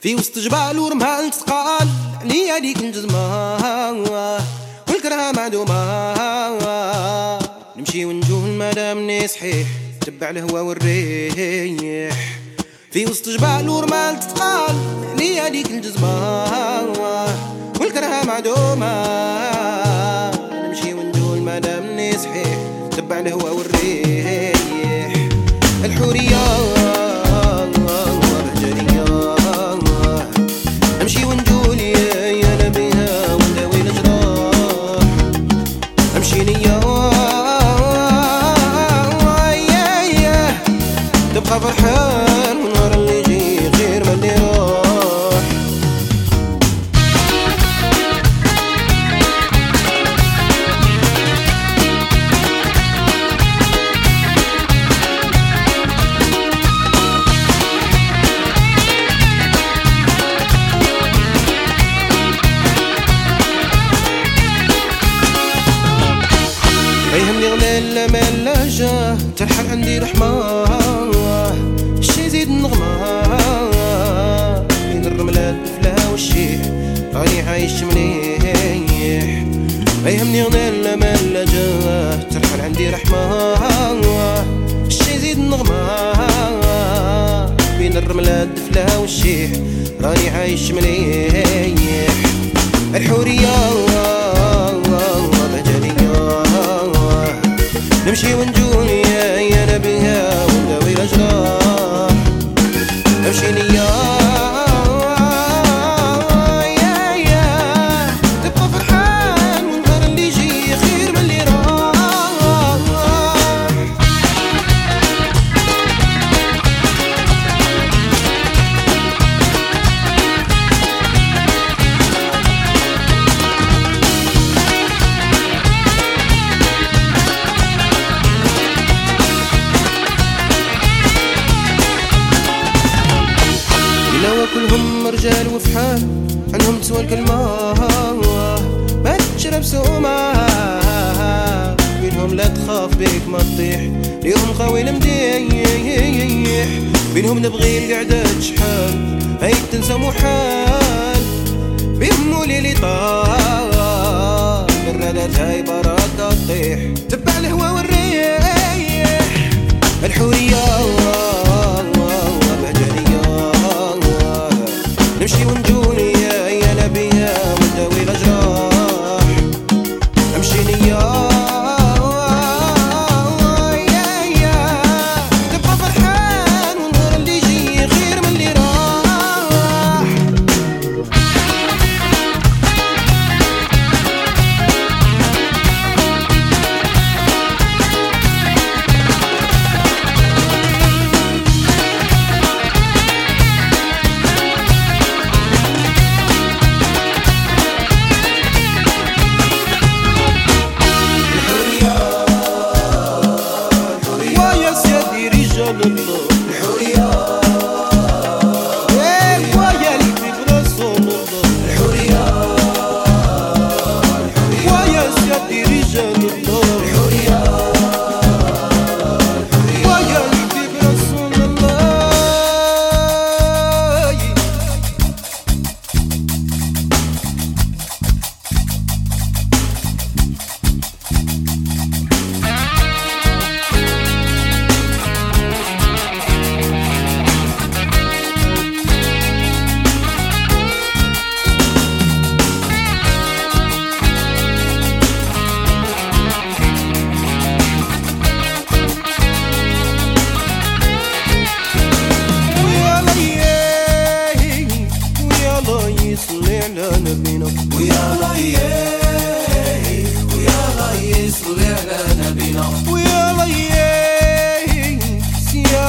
في وسط جبال ورمال تقال. عليا ديك الجزمة والكرهة معدومة. نمشي ونجوه مادامني صحيح تبع الهوا والريح. في وسط جبال ورمال تقال. عليا ديك الجزمة والكرهة معدومة. نمشي ونجوه مادامني صحيح تبع الهوا والريح. الحورية يهمني غلا لا ما جاه. تلحق عندي رحمة. يزيد النغمة بين الرملات الفلا والشيح راني عايش مليح ما يهمني غنى لا ما لا جاه. ترحل عندي رحمة. الشي يزيد النغمة بين الرملات الفلا والشيح راني عايش مليح الحورية نمشي ونجول يا يا نبيها ونداوي الأجرار امشي كلهم رجال وفحال عنهم تسوى الكلمة. ما تشرب سومة. بينهم لا تخاف بيك ما تطيح ليهم قوي المديح. بينهم نبغي القعدة شحال هاي تنسى محال. بيهم ليلي طال الردات هاي براد تطيح. تبع Oh. hurry up.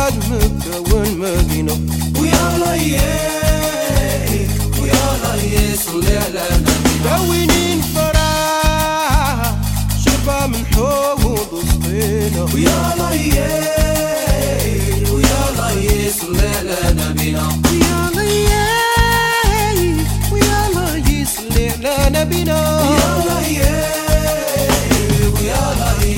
بعد مكون مدينة ويا ليه ويا ليه صلي على نبينا وينين فرح شبع من حوض وسطينا ويا ليه ويا ليه صلي على نبينا ويا ليه ويا ليه صلي على نبينا ويا ليه ويا ليه